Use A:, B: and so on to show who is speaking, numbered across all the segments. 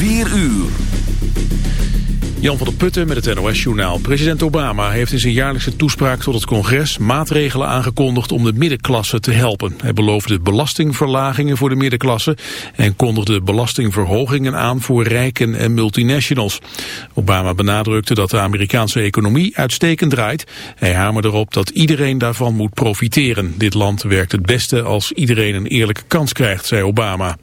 A: 4 uur.
B: Jan van der Putten met het NOS-journaal. President Obama heeft in zijn jaarlijkse toespraak tot het congres maatregelen aangekondigd om de middenklasse te helpen. Hij beloofde belastingverlagingen voor de middenklasse en kondigde belastingverhogingen aan voor rijken en multinationals. Obama benadrukte dat de Amerikaanse economie uitstekend draait. Hij hamerde erop dat iedereen daarvan moet profiteren. Dit land werkt het beste als iedereen een eerlijke kans krijgt, zei Obama.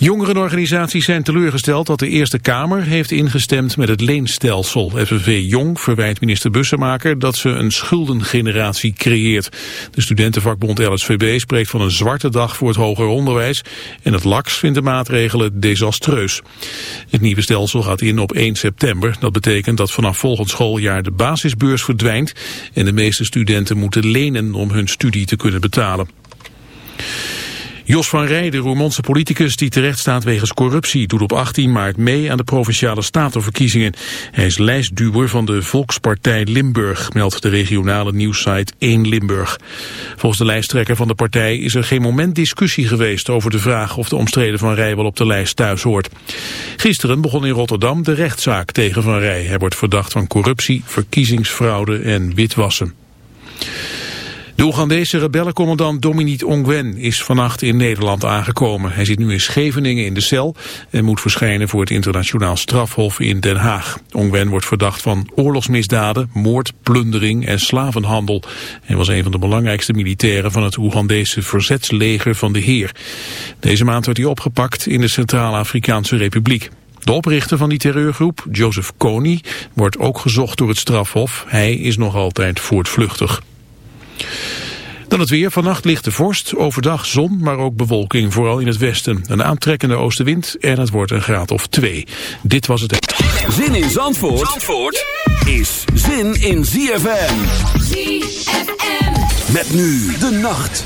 B: Jongerenorganisaties zijn teleurgesteld dat de Eerste Kamer heeft ingestemd met het leenstelsel. FNV Jong verwijt minister Bussemaker dat ze een schuldengeneratie creëert. De studentenvakbond LSVB spreekt van een zwarte dag voor het hoger onderwijs en het LAX vindt de maatregelen desastreus. Het nieuwe stelsel gaat in op 1 september. Dat betekent dat vanaf volgend schooljaar de basisbeurs verdwijnt en de meeste studenten moeten lenen om hun studie te kunnen betalen. Jos van Rij, de Roermondse politicus die terecht staat wegens corruptie, doet op 18 maart mee aan de Provinciale Statenverkiezingen. Hij is lijstduwer van de Volkspartij Limburg, meldt de regionale nieuwssite 1 Limburg. Volgens de lijsttrekker van de partij is er geen moment discussie geweest over de vraag of de omstreden Van Rij wel op de lijst thuis hoort. Gisteren begon in Rotterdam de rechtszaak tegen Van Rij. Hij wordt verdacht van corruptie, verkiezingsfraude en witwassen. De Oegandese rebellencommandant Dominique Ongwen is vannacht in Nederland aangekomen. Hij zit nu in Scheveningen in de cel en moet verschijnen voor het internationaal strafhof in Den Haag. Ongwen wordt verdacht van oorlogsmisdaden, moord, plundering en slavenhandel. Hij was een van de belangrijkste militairen van het Oegandese verzetsleger van de Heer. Deze maand werd hij opgepakt in de Centraal-Afrikaanse Republiek. De oprichter van die terreurgroep, Joseph Kony, wordt ook gezocht door het strafhof. Hij is nog altijd voortvluchtig. Dan het weer. Vannacht ligt de vorst. Overdag zon, maar ook bewolking. Vooral in het westen. Een aantrekkende oostenwind en het wordt een graad of twee. Dit was het.
A: Zin in Zandvoort, Zandvoort is zin in ZFM. ZFM. Met nu de nacht.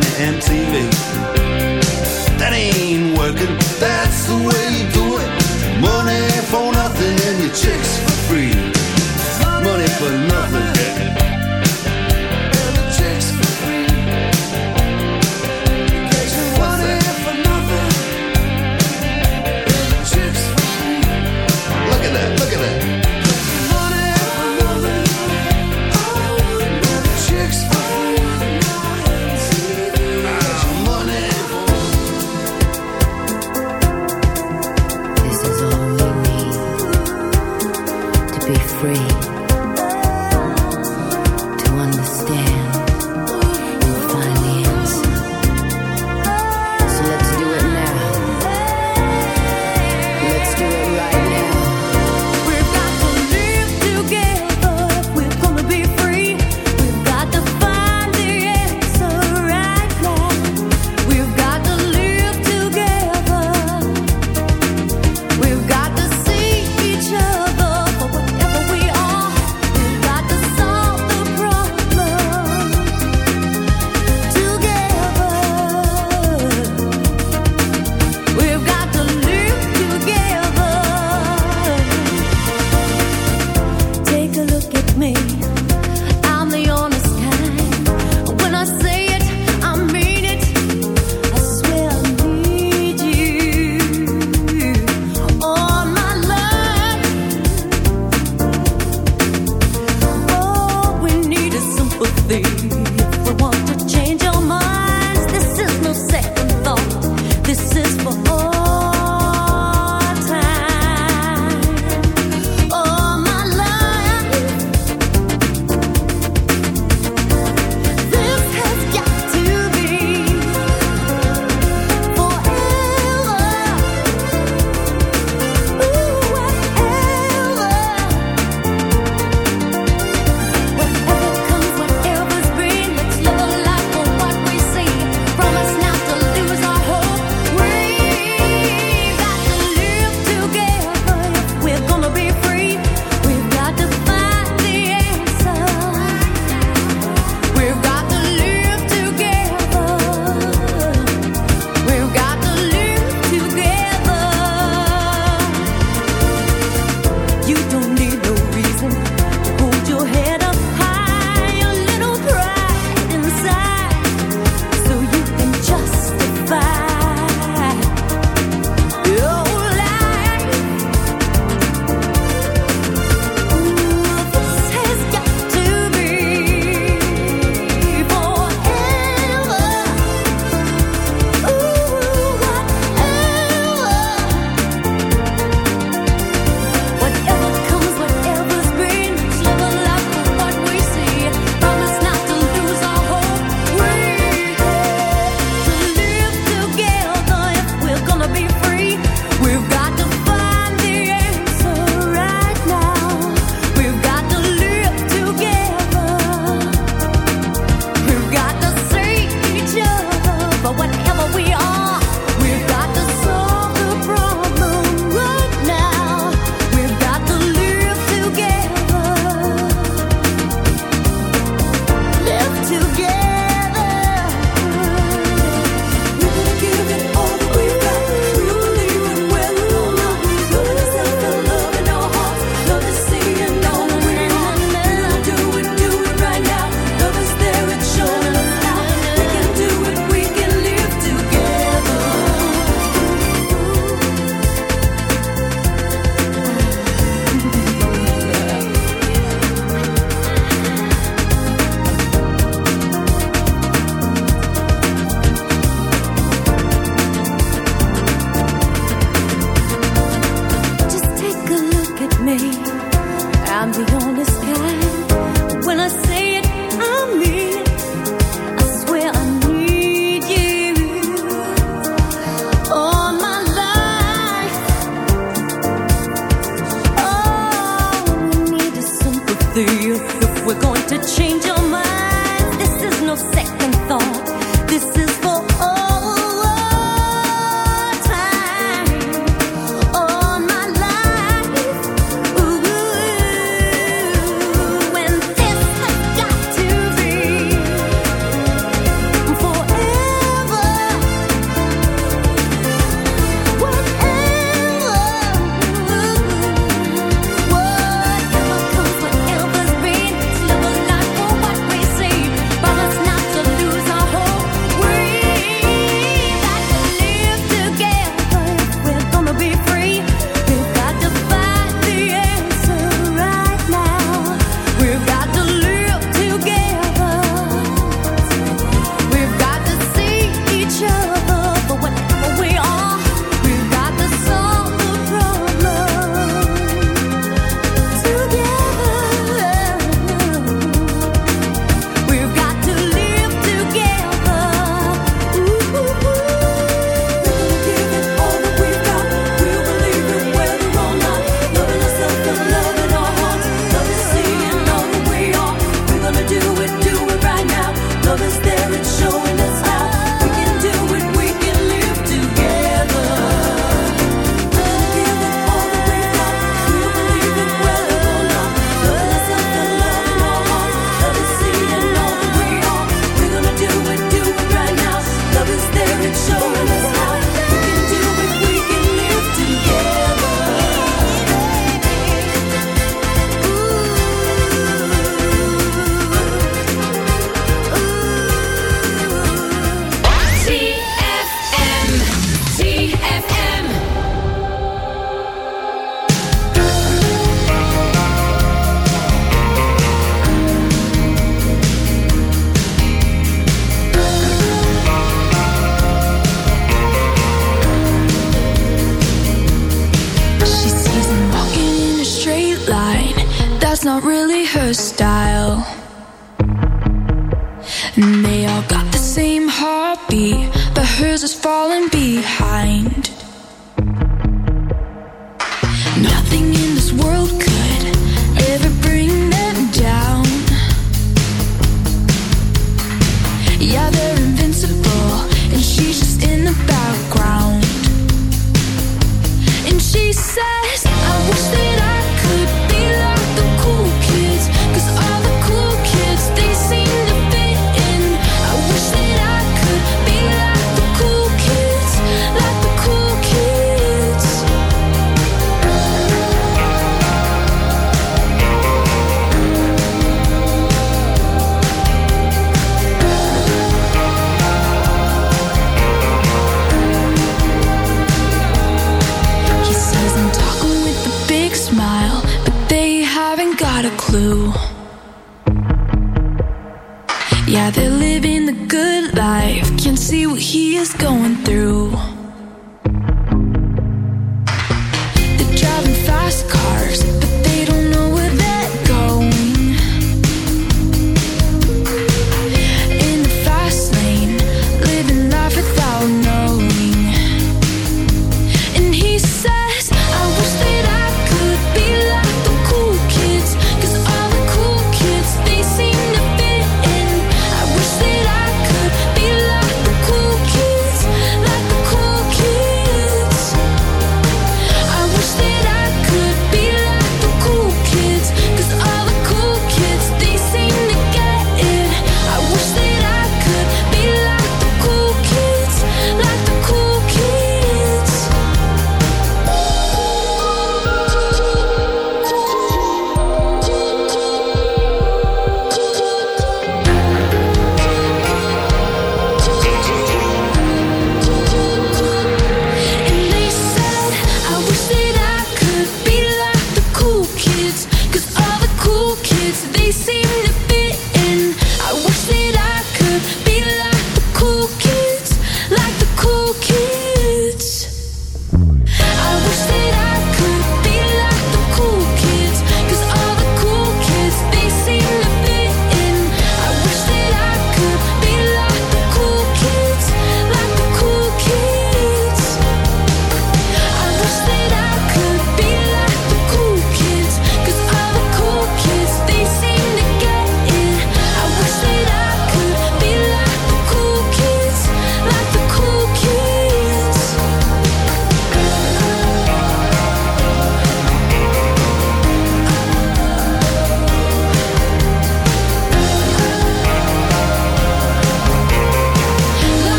C: On MTV. That ain't working. That's the way you do it. Money for nothing and your chicks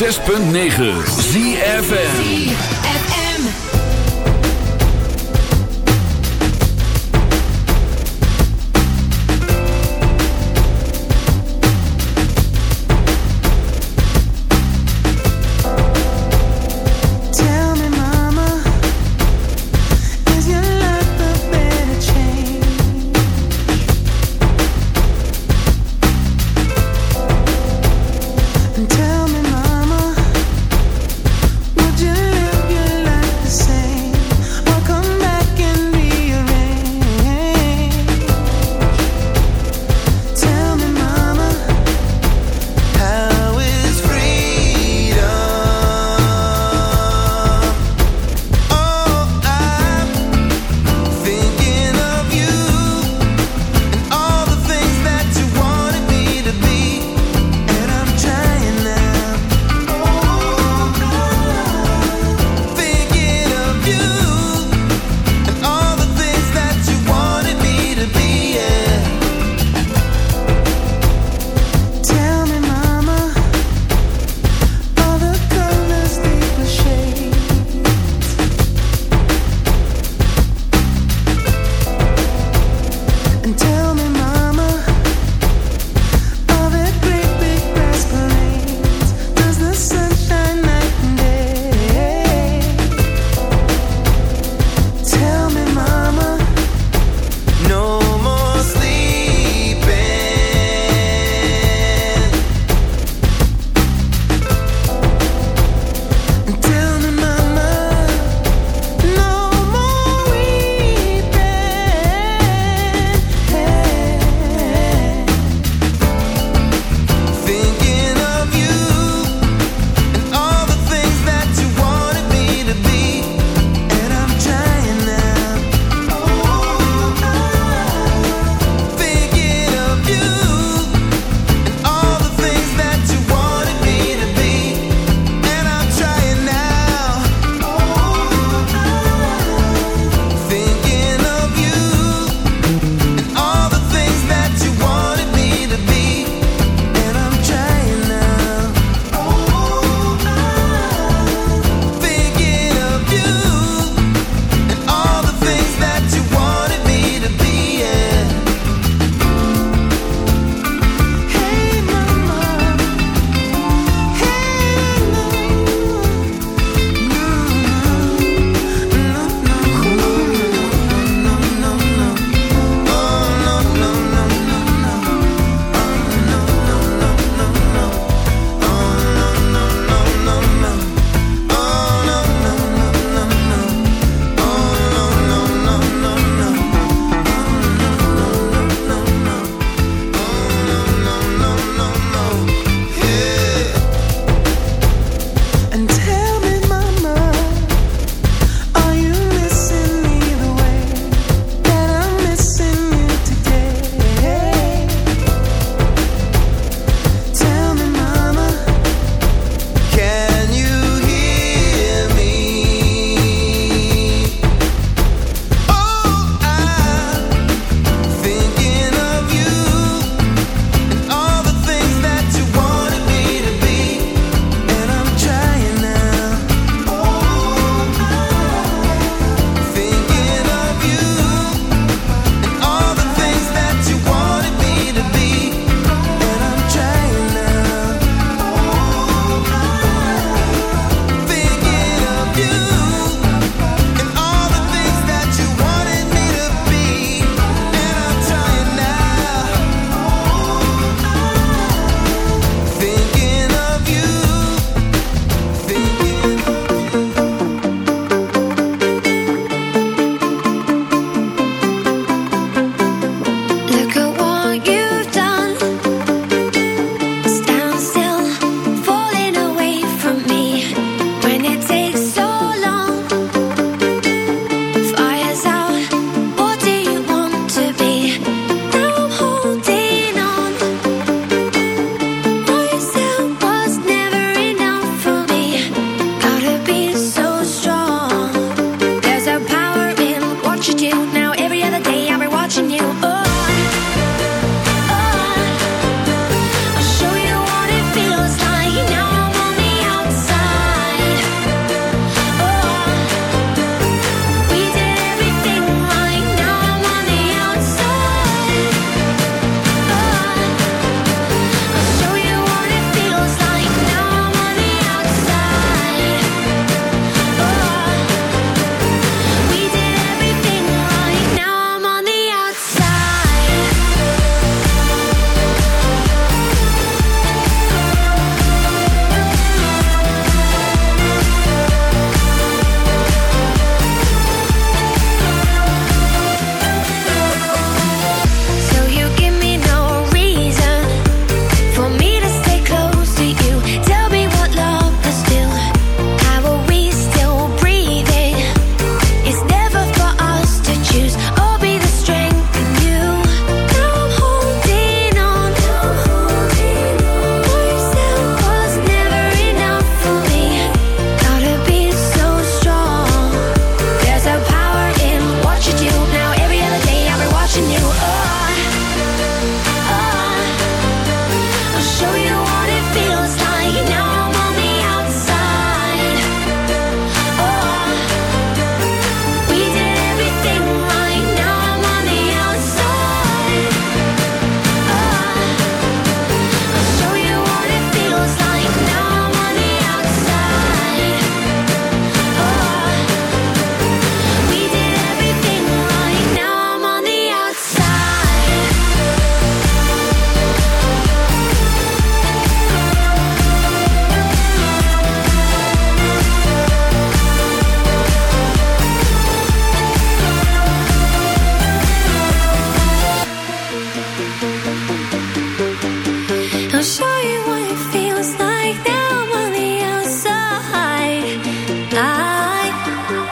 D: 106.9 ZFM.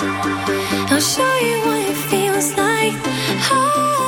E: I'll
F: show you what it feels like.
D: Oh.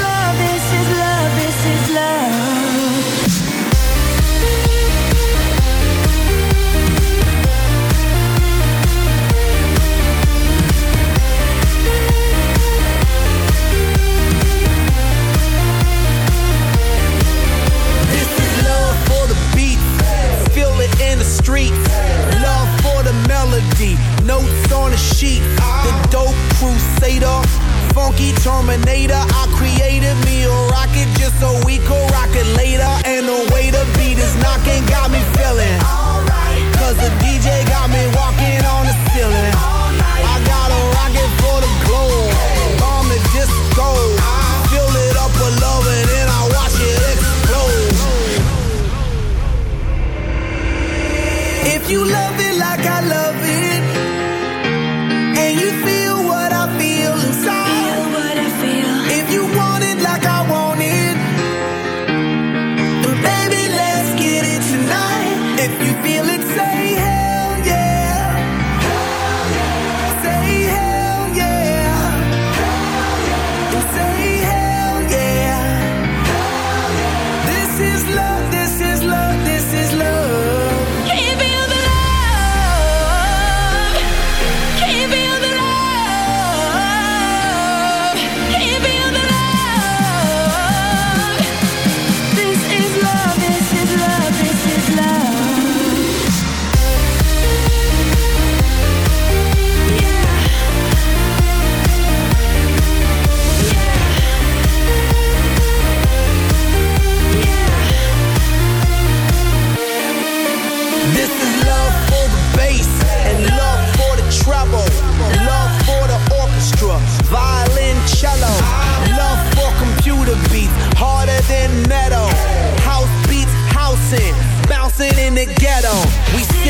G: Love, this is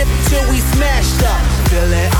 G: dip till we
F: smashed up. Feel
G: it